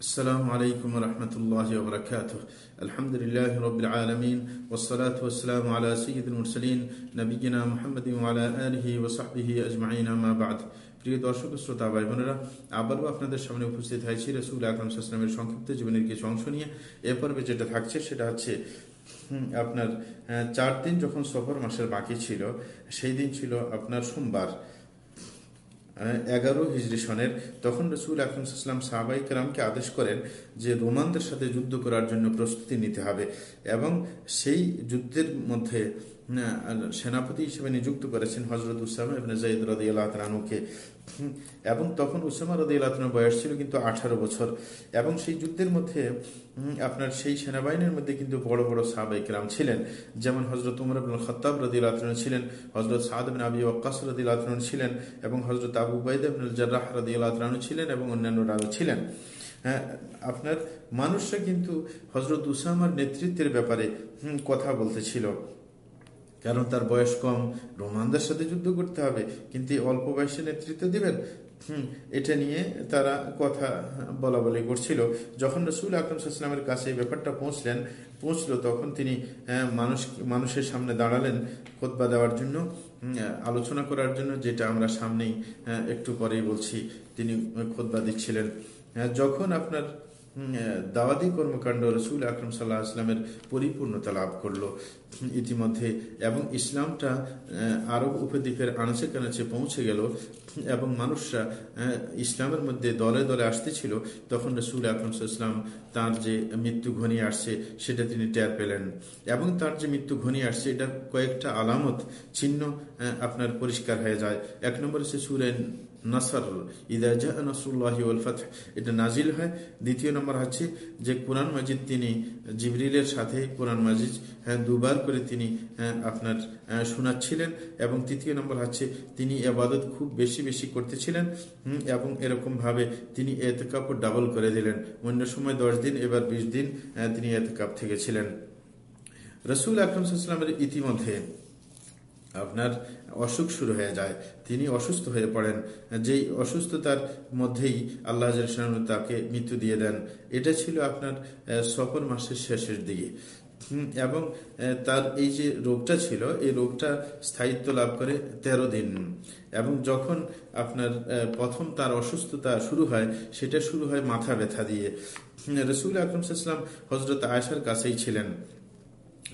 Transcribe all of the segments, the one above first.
السلام عليكم ورحمة الله وبركاته الحمد لله رب العالمين والصلاة والسلام على سيد المرسلين نبينا محمد وعلى آله وصحبه أجمعين ما بعد প্রিয় দর্শক শ্রোতা ভাই বোনেরা আবারও আপনাদের সামনে উপস্থিত হয়েছি রসুল আকরম সাসলামের সংক্ষিপ্ত জীবনের কিছু অংশ নিয়ে এ পর্বে যেটা থাকছে সেটা হচ্ছে হুম, আপনার আহ, চার দিন যখন সফর মাসের বাকি ছিল সেই দিন ছিল আপনার সোমবার এগারো হিজরি সনের, তখন রসুল আকরমসাল্লাম সাহাবাই কালামকে আদেশ করেন যে রোমানদের সাথে যুদ্ধ করার জন্য প্রস্তুতি নিতে হবে এবং সেই যুদ্ধের মধ্যে সেনাপতি হিসেবে নিযুক্ত করেছেন হজরত উসামা জাইদ রদি আল্লাহকে এবং তখন উসামা রদি আল্লাহর বয়স ছিল কিন্তু আঠারো বছর। এবং সেই যুদ্ধের মধ্যে আপনার সেই সেনাবাহিনীর মধ্যে কিন্তু বড় বড় সাহাবাই কেরাম ছিলেন। যেমন হজরত উমর আব্দুল খত্তাব রদি আল্লাহ ছিলেন হজরত সাদ বিন আবি ওয়াক্কাস রদি আল্লাহ ছিলেন এবং হজরত আবু বাইদ আবনুল জার্রাহ রদি আল্লাহ ছিলেন এবং অন্যান্য অন্যান্যরাও ছিলেন। হ্যাঁ, আপনার মানুষরা কিন্তু হজরত উসামার নেতৃত্বের ব্যাপারে কথা বলতেছিল। কারণ তার বয়স কম? রোমানদের সাথে যুদ্ধ করতে হবে। কিন্তু অল্প বয়সে নেতৃত্ব দিবেন? এটা নিয়ে তারা কথা বলা বলি করছিল। যখন রসুল আকরম সাল্লামের কাছে এই ব্যাপারটা পৌঁছলেন পৌঁছলো তখন তিনি আহ, মানুষ মানুষের সামনে দাঁড়ালেন খোদবা দেওয়ার জন্য আলোচনা করার জন্য যেটা আমরা সামনেই আহ, একটু পরেই বলছি। তিনি খোদবা দিচ্ছিলেন। আহ, যখন আপনার দাওয়াতি কর্মকাণ্ড রসুল আকরম সাল্লাহ আসলামের পরিপূর্ণতা লাভ করল। ইতিমধ্যে, এবং ইসলামটা আরব উপদ্বীপের আনাচে কানাচে পৌঁছে গেল, এবং মানুষরা ইসলামের মধ্যে দলে দলে আসতেছিল, তখন রসুল আকরম ইসলাম তার যে মৃত্যু ঘনিয়ে আসছে, সেটা তিনি টের পেলেন। এবং তার যে মৃত্যু ঘনিয়ে আসছে, এটার কয়েকটা আলামত, চিহ্ন আপনার পরিষ্কার হয়ে যায়। এক নম্বর হচ্ছে সুরেন নাসার। ইদা জা নসরুল্লাহি ওয়াল ফাতহ। এটা নাজিল হয়। দ্বিতীয় নম্বর হচ্ছে যে কোরআন মাজিদ তিনি জিবরিলের সাথে কোরআন মাজিদ হ্যাঁ, দুবার করে তিনি হ্যাঁ, আপনার শোনাচ্ছিলেন এবং তৃতীয় নম্বর হচ্ছে তিনি এবাদত খুব বেশি বেশি করতেছিলেন এবং এরকম ভাবে তিনি এতেকাপ ডাবল করে দিলেন। অন্য সময় দশ দিন এবার বিশ দিন আহ, তিনি এতেকাপ থেকে ছিলেন। রসুল আকরম সাল্লামের ইতিমধ্যে আপনার অসুখ শুরু হয়ে যায়, তিনি অসুস্থ হয়ে পড়েন। যেই অসুস্থতার মধ্যেই আল্লাহ তাকে মৃত্যু দিয়ে দেন। এটা ছিল আপনার সফর মাসের শেষের দিকে। এবং তার এই যে রোগটা ছিল, এই রোগটা স্থায়িত্ব লাভ করে তেরো দিন। এবং যখন আপনার প্রথম তার অসুস্থতা শুরু হয়, সেটা শুরু হয় মাথা ব্যথা দিয়ে। রসুল আকরম সাল্লাম হজরত আয়সার কাছেই ছিলেন।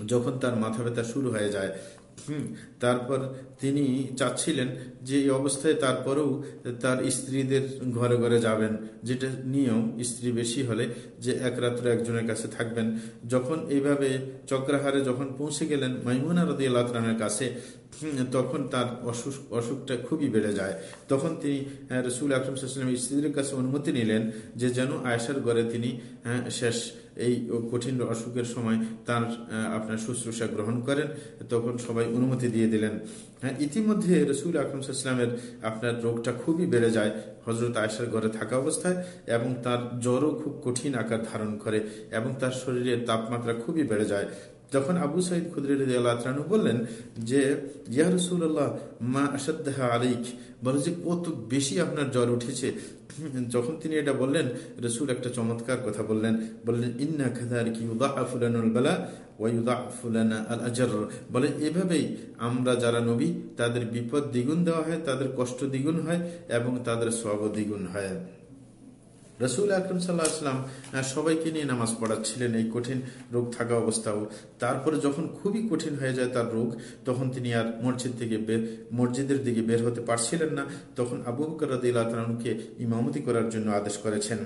যখন তার মাথা ব্যথা শুরু হয়ে যায় হুম, তারপর তিনি চাচ্ছিলেন যে এই অবস্থায় তারপরেও তার স্ত্রীদের ঘরে ঘরে যাবেন। যেটা নিয়ম স্ত্রী বেশি হলে যে এক রাত্র একজনের কাছে থাকবেন। যখন এইভাবে চক্রাহারে যখন পৌঁছে গেলেন মাইমুনা রদি আল্লাহর কাছে তখন তার অসুখ অসুখটা খুবই বেড়ে যায়। তখন তিনি রসুল আকরম স্ত্রীদের কাছে অনুমতি নিলেন যে যেন আয়সার ঘরে তিনি আহ, শেষ এই কঠিন অসুখের সময় তার আপনার শুশ্রূষা গ্রহণ করেন তখন সবাই অনুমতি দিয়ে দিলেন। হ্যাঁ, ইতিমধ্যে রসুল আকরম সাল্লামের আপনার রোগটা খুবই বেড়ে যায় হজরত আয়সার ঘরে থাকা অবস্থায় এবং তার জ্বরও খুব কঠিন আকার ধারণ করে এবং তার শরীরের তাপমাত্রা খুবই বেড়ে যায়। তখন আবু সাইদ খুদ্রি আল্লাহ বললেন যে, ইয়া রসুল্লাহ মা আসাদ্দাহা আলিক বলে যে কত বেশি আপনার জ্বর উঠেছে। যখন তিনি এটা বললেন, রসুল একটা চমৎকার কথা বললেন। বললেন, ইন্না খাদার কি উদাফুলানুল বালা ওয়াইউদাফুলানা আল আজর। বলে, এভাবেই আমরা যারা নবী, তাদের বিপদ দ্বিগুণ দেওয়া হয়, তাদের কষ্ট দ্বিগুণ হয় এবং তাদের সব দ্বিগুণ হয়। রসুল আকরম সাল্লাহ আসলাম সবাইকে নিয়ে নামাজ পড়াচ্ছিলেন এই কঠিন রোগ থাকা অবস্থাও। তারপরে যখন খুবই কঠিন হয়ে যায় তার রোগ, তখন তিনি আর মসজিদ থেকে মসজিদের দিকে বের হতে পারছিলেন না। তখন আবু বকর রাদিকে ইমামতি করার জন্য আদেশ করেছেন।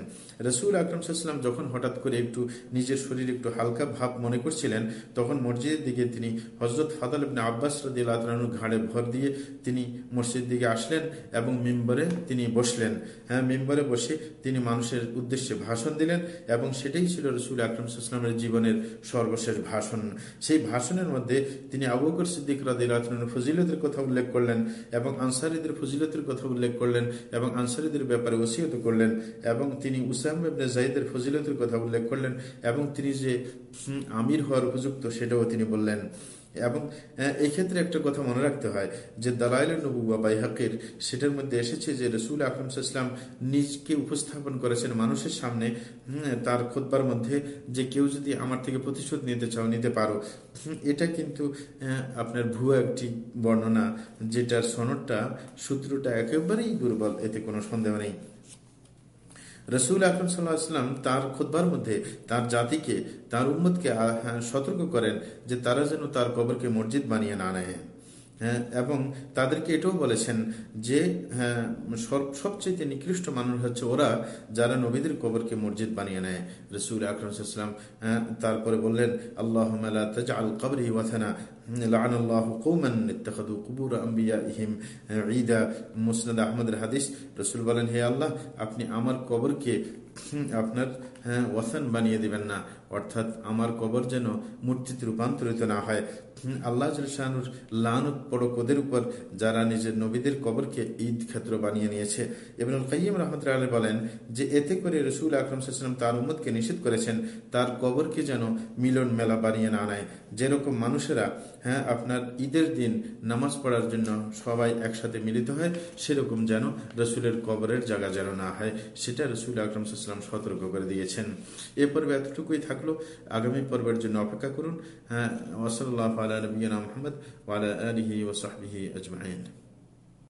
রসুল আকরম সাল্লাম যখন হঠাৎ করে একটু নিজের শরীর একটু হালকা ভাব মনে করছিলেন, তখন মসজিদের দিকে তিনি হজরত ফাদাল ইবনে আব্বাস রদিল্লাহ ঘাড়ে ভর দিয়ে তিনি মসজিদ দিকে আসলেন এবং মেম্বারে তিনি বসলেন। হ্যাঁ মেম্বারে বসে তিনি মানুষের উদ্দেশ্যে ভাষণ দিলেন এবং সেটাই ছিল রসুল আকরম সাল্লামের জীবনের সর্বশেষ ভাষণ। সেই ভাষণের মধ্যে তিনি আবু বকর সিদ্দিক রাদিল্লাহ ফজিলতের কথা উল্লেখ করলেন এবং আনসারিদের ফজিলতের কথা উল্লেখ করলেন এবং আনসারিদের ব্যাপারে ওসিয়ত করলেন এবং তিনি উসাম ইবনে জাইদের ফজিলতের কথা উল্লেখ করলেন এবং তিনি যে আমির হওয়ার উপযুক্ত সেটাও তিনি বললেন। এবং এই একটা কথা মনে রাখতে হয় যে দালাইল নবু বা বাইহাকের সেটার মধ্যে এসেছে যে রসুল আকরম ইসলাম নিজকে উপস্থাপন করেছেন মানুষের সামনে তার খোদবার মধ্যে যে কেউ যদি আমার থেকে প্রতিশোধ নিতে চাও, নিতে পারো। এটা কিন্তু আপনার ভুয়া একটি বর্ণনা, যেটার সনদটা, সূত্রটা একেবারেই দুর্বল, এতে কোনো সন্দেহ নেই। রসুল আকরম সাল্লাহাম তার খোদবার মধ্যে তার জাতিকে তার উম্মতকে হ্যাঁ, সতর্ক করেন যে তারা যেন তার কবরকে মসজিদ বানিয়ে না নেয়। হ্যাঁ, এবং তাদেরকে এটাও বলেছেন যে হ্যাঁ, সব- সবচেয়ে নিকৃষ্ট মানুষ হচ্ছে ওরা যারা নবীদের কবরকে মসজিদ বানিয়ে নেয়। রসুল আকরমসাল্লাম তারপরে বললেন আল্লাহ আল কবরি ওয়াথানা আল্লাহ কৌমান ইত্তাখাদু কুবুর আম্বিয়াইহিম ঈদা মুসনাদ আহমদের হাদিস রসুল বলেন হে আল্লাহ আপনি আমার কবরকে আপনার হ্যাঁ, ওয়াসান বানিয়ে দিবেন না। অর্থাৎ আমার কবর যেন মূর্তিতে রূপান্তরিত না হয়। আল্লাহ শাহানুর লানত পড়ক ওদের উপর যারা নিজের নবীদের কবরকে ঈদ ক্ষেত্র বানিয়ে নিয়েছে। এবং কাইম রহমতুল্লাহ বলেন যে এতে করে রসুল আকরম সাল্লাম তার উম্মতকে নিষেধ করেছেন তার কবরকে যেন মিলন মেলা বানিয়ে না নেয়। যেরকম মানুষেরা হ্যাঁ আপনার ঈদের দিন নামাজ পড়ার জন্য সবাই একসাথে মিলিত হয়, সেরকম যেন রসুলের কবরের জায়গা যেন না হয়, সেটা রসুল আকরম সাল্লাম সতর্ক করে দিয়েছেন। এ পর্বে এতটুকুই থাকল। আগামী পর্বের জন্য অপেক্ষা করুন। হ্যাঁ ওসল্লাহ আলা নবীনা মোহাম্মদ ওয়ালা আলহি ওসাহি আজমাইন।